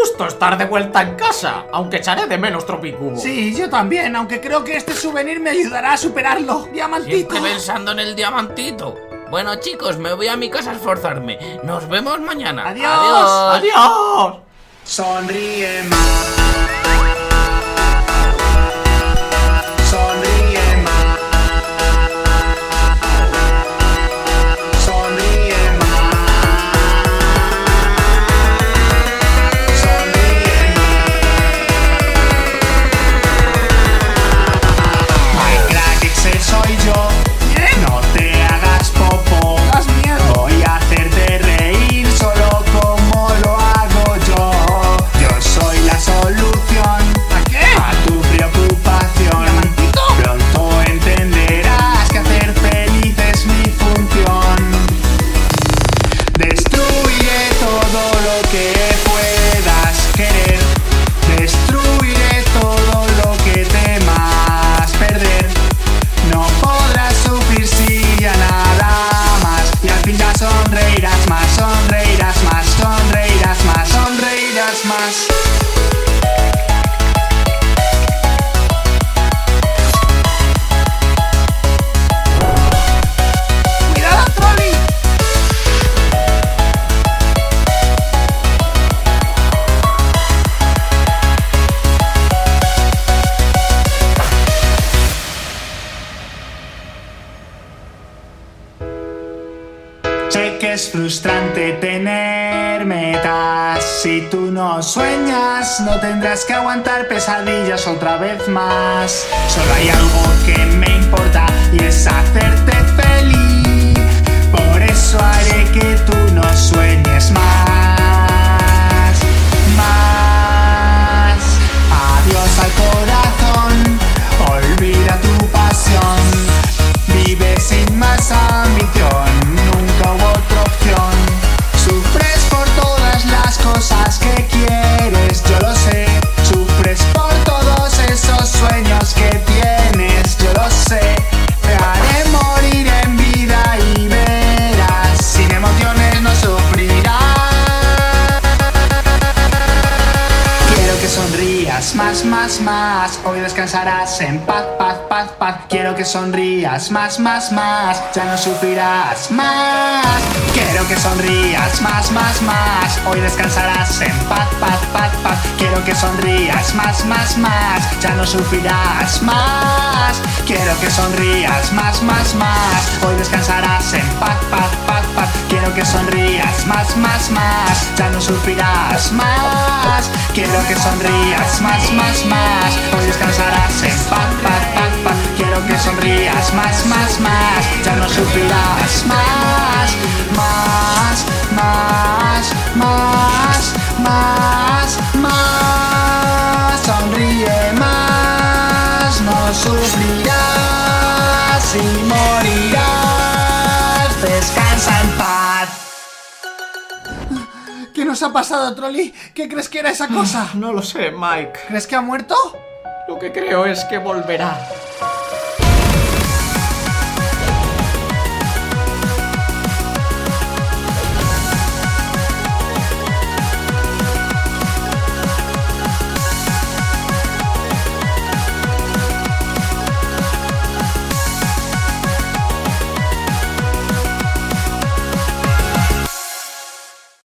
gusto estar de vuelta en casa, aunque echaré de menos Tropicubo. Sí, yo también, aunque creo que este souvenir me ayudará a superarlo. Diamantito. Siempre pensando en el diamantito. Bueno, chicos, me voy a mi casa a esforzarme. Nos vemos mañana. Adiós. ¡Adiós! Sonríe más. Que Que es frustrante tener metas. Si tú no sueñas, no tendrás que aguantar pesadillas otra vez más. Solo hay algo que me más, más, más. Hoy descansarás en paz, paz, paz, paz. Quiero que sonrías más, más, más. Ya no sufrirás más. Quiero que sonrías más, más, más. Hoy descansarás en paz, paz, paz, paz. Quiero que sonrías más, más, más. Ya no sufrirás más. Quiero que sonrías más, más, más. Hoy descansarás en paz, paz, paz, paz. Quiero que sonrías más, más, más. Ya no sufrirás más. Quiero que sonrías más, más, más. Hoy descansarás en paz, paz, paz. Quiero que sonrías más, más, más. Ya no sufrirás más, nos ha pasado, Trolley? ¿Qué crees que era esa cosa? No lo sé, Mike. ¿Crees que ha muerto? Lo que creo es que volverá.